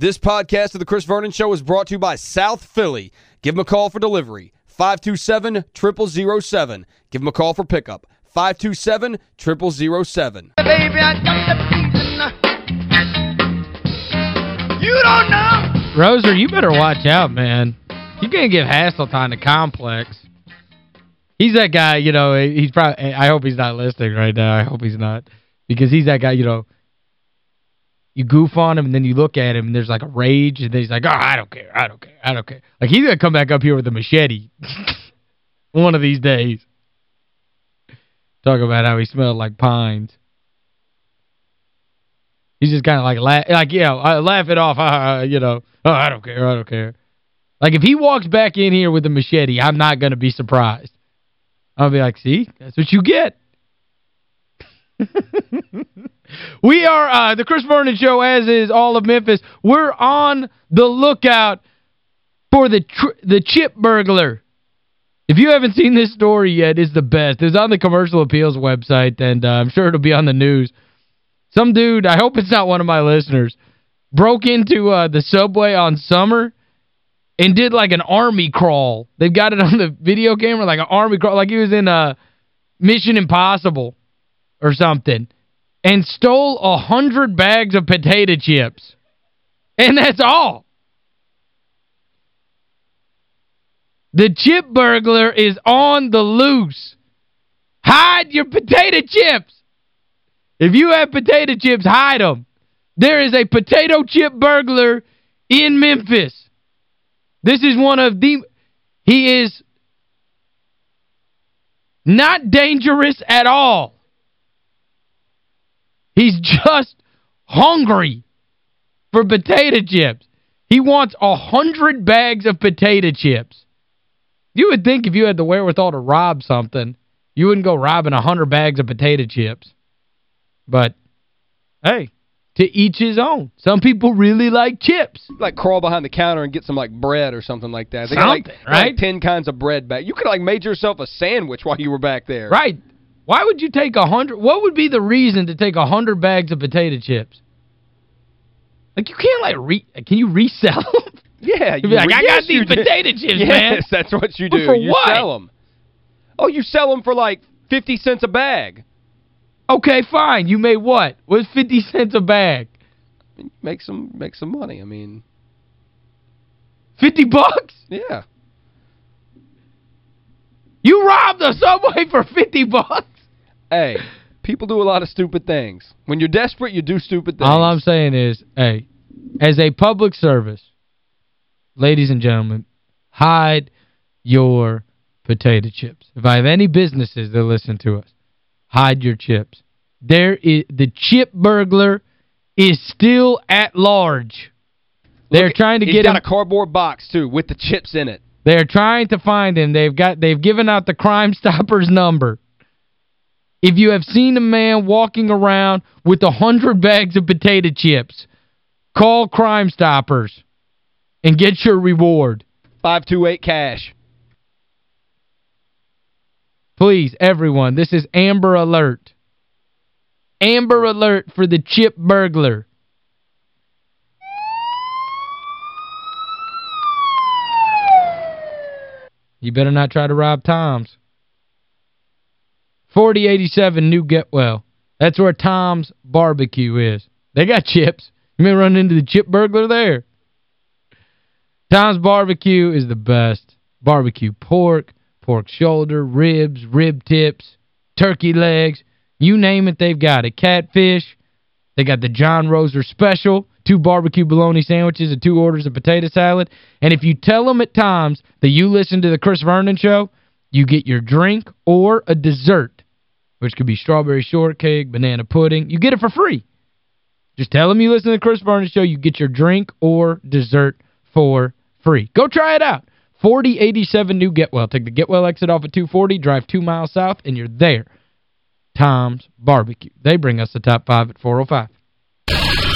This podcast of The Chris Vernon Show is brought to you by South Philly. Give them a call for delivery. 527-0007. Give them a call for pickup. 527-0007. Baby, I got the feeling. You don't know. Roser, you better watch out, man. You can't give Hasseltine a complex. He's that guy, you know, he's probably I hope he's not listening right now. I hope he's not. Because he's that guy, you know, you goof on him and then you look at him and there's like a rage and then he's like, oh, I don't care, I don't care, I don't care. Like he's going to come back up here with a machete one of these days. Talk about how he smelled like pines. He's just kind of like, laugh, like yeah, uh, laugh it off, you know. Oh, I don't care, I don't care. Like if he walks back in here with a machete, I'm not going to be surprised. I'll be like, see, that's what you get. we are uh, the Chris Vernon Show, as is all of Memphis. We're on the lookout for the the chip burglar. If you haven't seen this story yet, it's the best. It's on the Commercial Appeals website, and uh, I'm sure it'll be on the news. Some dude, I hope it's not one of my listeners, broke into uh, the subway on Summer and did like an army crawl. They've got it on the video camera, like an army crawl, like he was in a Mission Impossible or something and stole a hundred bags of potato chips. And that's all. The chip burglar is on the loose. Hide your potato chips. If you have potato chips, hide them. There is a potato chip burglar in Memphis. This is one of the... He is not dangerous at all. He's just hungry for potato chips. He wants a hundred bags of potato chips. You would think if you had the wherewithal to rob something, you wouldn't go robbing a hundred bags of potato chips. But, hey, to each his own. Some people really like chips. Like crawl behind the counter and get some like bread or something like that. They something, got like, right? Like 10 kinds of bread back. You could like made yourself a sandwich while you were back there. Right. Why would you take a hundred? What would be the reason to take a hundred bags of potato chips? Like, you can't, like, re can you resell them? Yeah. You like, I got these potato chips, yes, man. Yes, that's what you do. You what? sell them. Oh, you sell them for, like, 50 cents a bag. Okay, fine. You made what? What's 50 cents a bag? Make some make some money. I mean... 50 bucks? Yeah. You robbed a Subway for 50 bucks? Hey, people do a lot of stupid things. When you're desperate, you do stupid things. All I'm saying is, hey, as a public service, ladies and gentlemen, hide your potato chips. If I have any businesses that listen to us, hide your chips. There is the chip burglar is still at large. They're Look, trying to he's get got him, a cardboard box, too, with the chips in it. They're trying to find him. They've got they've given out the Crime Stoppers number. If you have seen a man walking around with a hundred bags of potato chips, call Crime Stoppers and get your reward. 528 cash. Please, everyone, this is Amber Alert. Amber Alert for the chip burglar. You better not try to rob Tom's. 4087 New Getwell. That's where Tom's Barbecue is. They got chips. You may run into the chip burglar there. Tom's Barbecue is the best. Barbecue pork, pork shoulder, ribs, rib tips, turkey legs. You name it, they've got it. Catfish. They got the John Roser Special, two barbecue bologna sandwiches and two orders of potato salad. And if you tell them at Tom's that you listen to the Chris Vernon Show, you get your drink or a dessert, which could be strawberry shortcake, banana pudding. You get it for free. Just tell them you listen to the Chris Vernon Show, you get your drink or dessert for free. Go try it out. 4087 New Getwell. Take the Getwell exit off at 240, drive two miles south, and you're there. Tom's Barbecue. They bring us the top five at 405.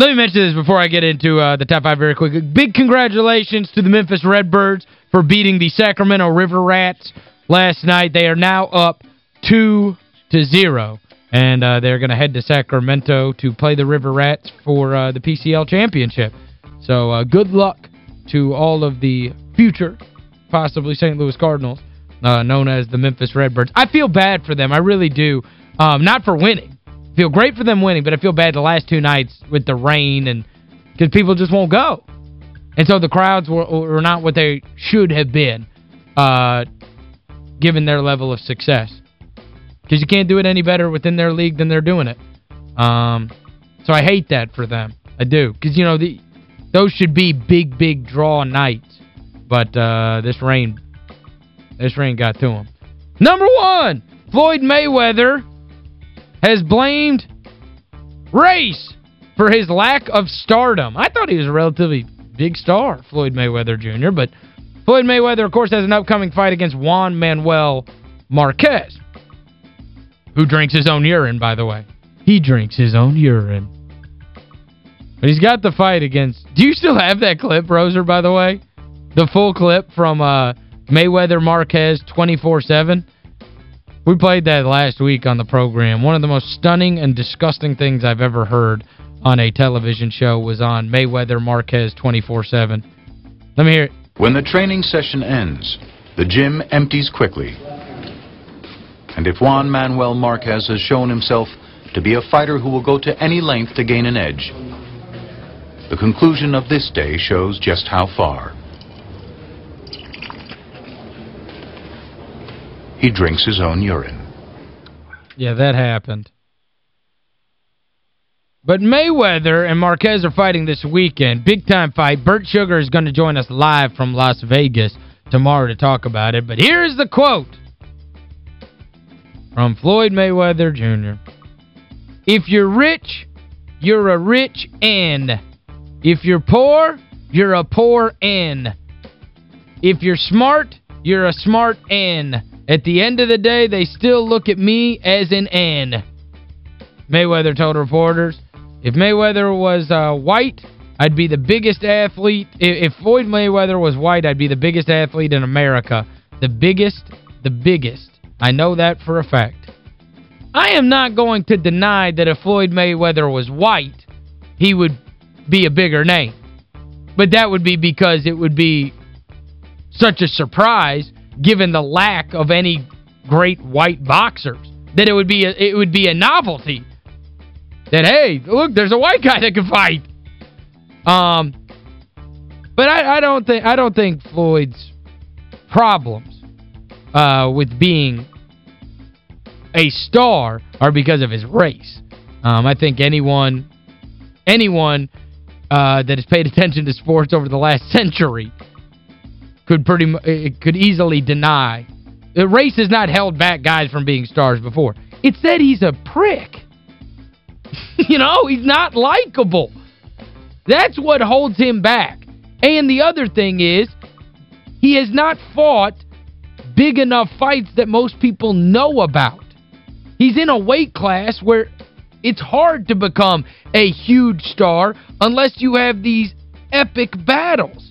Let me mention this before I get into uh, the top five very quickly. Big congratulations to the Memphis Redbirds for beating the Sacramento River Rats last night. They are now up 2 to 0. And uh, they're going to head to Sacramento to play the River Rats for uh, the PCL Championship. So uh, good luck to all of the future, possibly St. Louis Cardinals, uh, known as the Memphis Redbirds. I feel bad for them. I really do. Um, not for winning. Feel great for them winning, but I feel bad the last two nights with the rain and because people just won't go. And so the crowds were, were not what they should have been uh, given their level of success. Because you can't do it any better within their league than they're doing it. Um, so I hate that for them. I do. Because, you know, the those should be big, big draw nights. But uh, this rain, this rain got to them. Number one, Floyd Mayweather has blamed race for his lack of stardom. I thought he was a relatively big star, Floyd Mayweather Jr., but Floyd Mayweather, of course, has an upcoming fight against Juan Manuel Marquez, who drinks his own urine, by the way. He drinks his own urine. But he's got the fight against... Do you still have that clip, Roser, by the way? The full clip from uh, Mayweather Marquez 24-7? We played that last week on the program. One of the most stunning and disgusting things I've ever heard on a television show was on Mayweather Marquez 24-7. Let me hear it. When the training session ends, the gym empties quickly. And if Juan Manuel Marquez has shown himself to be a fighter who will go to any length to gain an edge, the conclusion of this day shows just how far. He drinks his own urine. Yeah, that happened. But Mayweather and Marquez are fighting this weekend. Big-time fight. Bert Sugar is going to join us live from Las Vegas tomorrow to talk about it. But here's the quote from Floyd Mayweather Jr. If you're rich, you're a rich N. If you're poor, you're a poor N. If you're smart, you're a smart N. At the end of the day, they still look at me as an N. Mayweather told reporters, if Mayweather was uh, white, I'd be the biggest athlete. If, Floyd Mayweather was white, I'd be the biggest athlete in America. The biggest, the biggest. I know that for a fact. I am not going to deny that if Floyd Mayweather was white, he would be a bigger name. But that would be because it would be such a surprise given the lack of any great white boxers that it would be a, it would be a novelty. That hey look there's a white guy that can fight. Um but I, I don't think I don't think Floyd's problems uh, with being a star are because of his race. Um, I think anyone anyone uh, that has paid attention to sports over the last century could pretty it could easily deny. The race has not held back guys from being stars before. It said he's a prick. you know, he's not likable. That's what holds him back. And the other thing is, he has not fought big enough fights that most people know about. He's in a weight class where it's hard to become a huge star unless you have these epic battles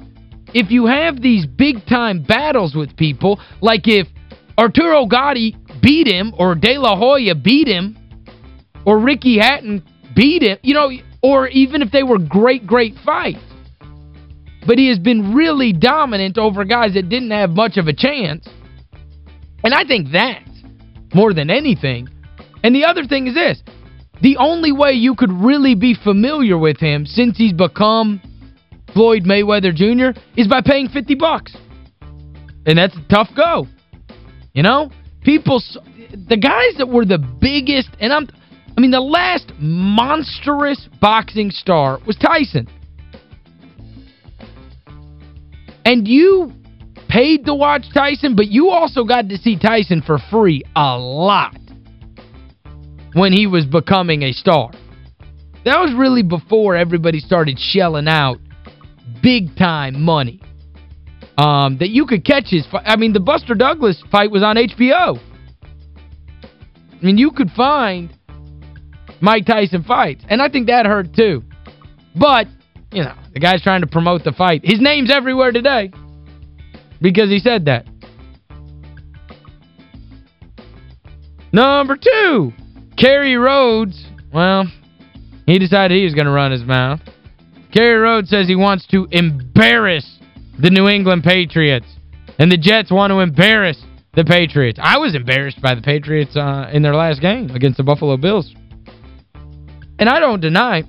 if you have these big-time battles with people, like if Arturo Gatti beat him or De La Hoya beat him or Ricky Hatton beat him, you know, or even if they were great, great fights. But he has been really dominant over guys that didn't have much of a chance. And I think that's more than anything. And the other thing is this. The only way you could really be familiar with him since he's become Floyd Mayweather Jr. is by paying 50 bucks. And that's a tough go. You know? People the guys that were the biggest and I'm I mean the last monstrous boxing star was Tyson. And you paid to watch Tyson, but you also got to see Tyson for free a lot when he was becoming a star. That was really before everybody started shelling out big-time money. Um, that you could catch his I mean, the Buster Douglas fight was on HBO. I mean, you could find Mike Tyson fights. And I think that hurt too. But, you know, the guy's trying to promote the fight. His name's everywhere today because he said that. Number two, Kerry Rhodes. Well, he decided he was going to run his mouth. Kerry Rhodes says he wants to embarrass the New England Patriots. And the Jets want to embarrass the Patriots. I was embarrassed by the Patriots uh, in their last game against the Buffalo Bills. And I don't deny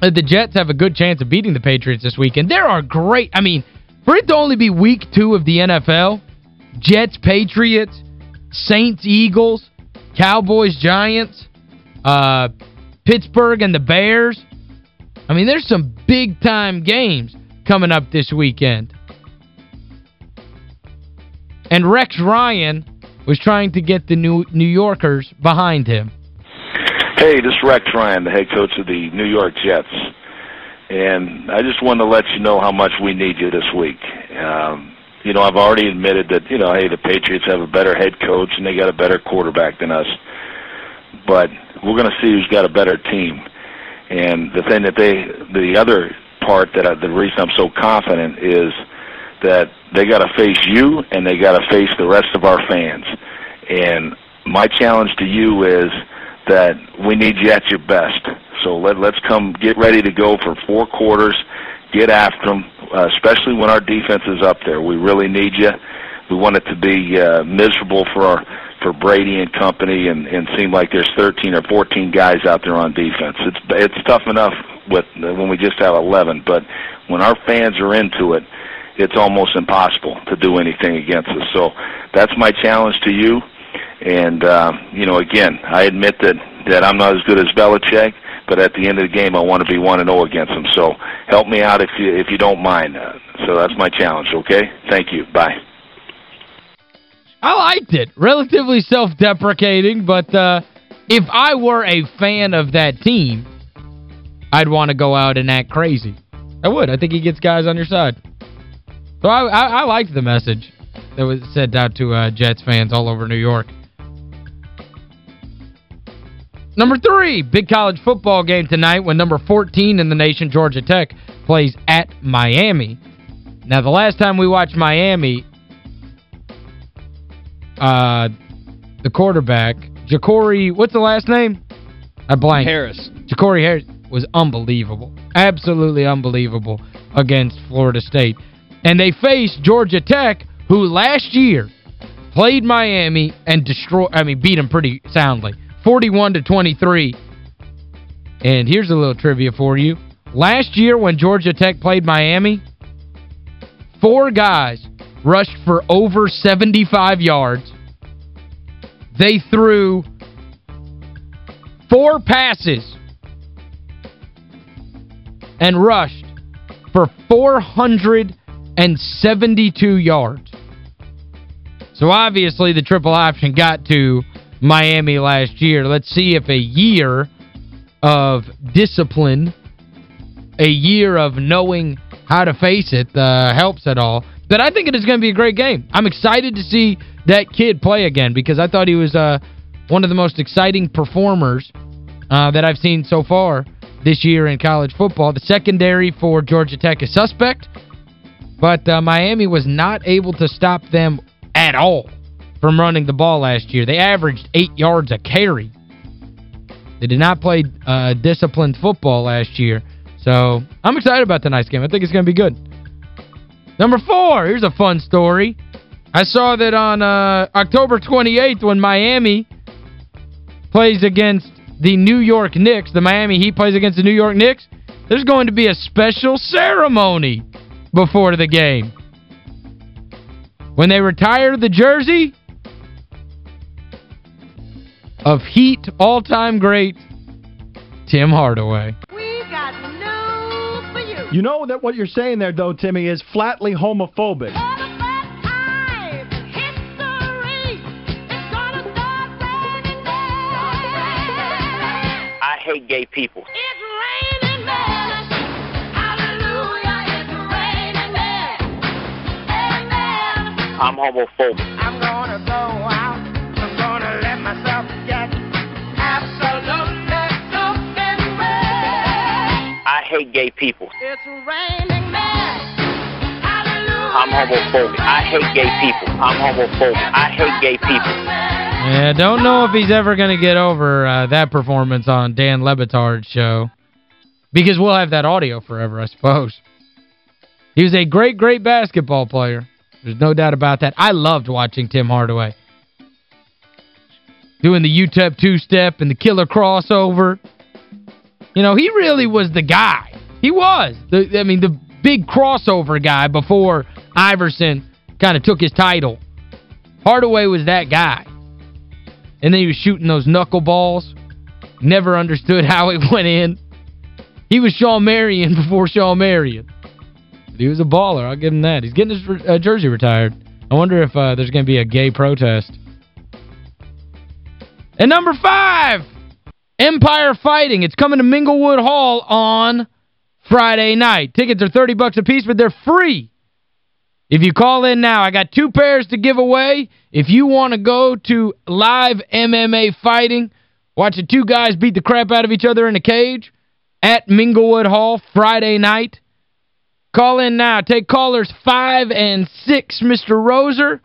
that the Jets have a good chance of beating the Patriots this weekend. There are great, I mean, for it to only be week two of the NFL, Jets, Patriots, Saints, Eagles, Cowboys, Giants, uh, Pittsburgh and the Bears. I mean, there's some big-time games coming up this weekend. And Rex Ryan was trying to get the New New Yorkers behind him. Hey, this is Rex Ryan, the head coach of the New York Jets. And I just wanted to let you know how much we need you this week. Um, you know, I've already admitted that, you know, hey, the Patriots have a better head coach and they got a better quarterback than us. But we're going to see who's got a better team. And the thing that they, the other part that I, the reason I'm so confident is that they got to face you and they got to face the rest of our fans. And my challenge to you is that we need you at your best. So let, let's come get ready to go for four quarters, get after them, uh, especially when our defense is up there. We really need you. We want it to be uh, miserable for our for Brady and company, and and seem like there's 13 or 14 guys out there on defense. It's it's tough enough with when we just have 11, but when our fans are into it, it's almost impossible to do anything against us. So that's my challenge to you. And uh, you know, again, I admit that that I'm not as good as Belichick, but at the end of the game, I want to be one and zero against him. So help me out if you if you don't mind. Uh, so that's my challenge. Okay, thank you. Bye. I liked it. Relatively self-deprecating, but uh, if I were a fan of that team, I'd want to go out and act crazy. I would. I think he gets guys on your side. So I, I, I liked the message that was sent out to uh, Jets fans all over New York. Number three, big college football game tonight when number 14 in the nation, Georgia Tech, plays at Miami. Now, the last time we watched Miami, uh, the quarterback, Jacory, what's the last name? I blank. Harris. Jacory Harris was unbelievable. Absolutely unbelievable against Florida State. And they faced Georgia Tech, who last year played Miami and destroyed, I mean, beat them pretty soundly. 41 to 23. And here's a little trivia for you. Last year when Georgia Tech played Miami, four guys rushed for over 75 yards. They threw four passes and rushed for 472 yards. So obviously the triple option got to Miami last year. Let's see if a year of discipline, a year of knowing how to face it uh, helps at all. But I think it is going to be a great game. I'm excited to see that kid play again because I thought he was uh, one of the most exciting performers uh, that I've seen so far this year in college football. The secondary for Georgia Tech is suspect, but uh, Miami was not able to stop them at all from running the ball last year. They averaged eight yards a carry. They did not play uh, disciplined football last year. So, I'm excited about tonight's game. I think it's going to be good. Number four, here's a fun story. I saw that on uh, October 28th when Miami plays against the New York Knicks, the Miami Heat plays against the New York Knicks, there's going to be a special ceremony before the game. When they retire the jersey of Heat all-time great Tim Hardaway. You. You know that what you're saying there, though, Timmy, is flatly homophobic. I hate gay people. I'm homophobic. I'm gonna go out. I'm hate gay people. It's raining men. I'm homophobic. I hate gay people. I'm homophobic. I hate gay people. Yeah, don't know if he's ever going to get over uh, that performance on Dan Le Batard's show. Because we'll have that audio forever, I suppose. He was a great, great basketball player. There's no doubt about that. I loved watching Tim Hardaway. Doing the UTEP two-step and the killer crossover. You know, he really was the guy. He was. The, I mean, the big crossover guy before Iverson kind of took his title. Hardaway was that guy. And then he was shooting those knuckleballs. Never understood how it went in. He was Shawn Marion before Shawn Marion. He was a baller. I'll give him that. He's getting his uh, jersey retired. I wonder if uh, there's going to be a gay protest. And number five, Empire Fighting. It's coming to Minglewood Hall on Friday night. Tickets are 30 bucks a piece, but they're free. If you call in now, I got two pairs to give away. If you want to go to live MMA fighting, watch the two guys beat the crap out of each other in a cage at Minglewood Hall Friday night, Call in now. Take callers 5 and 6, Mr. Roser.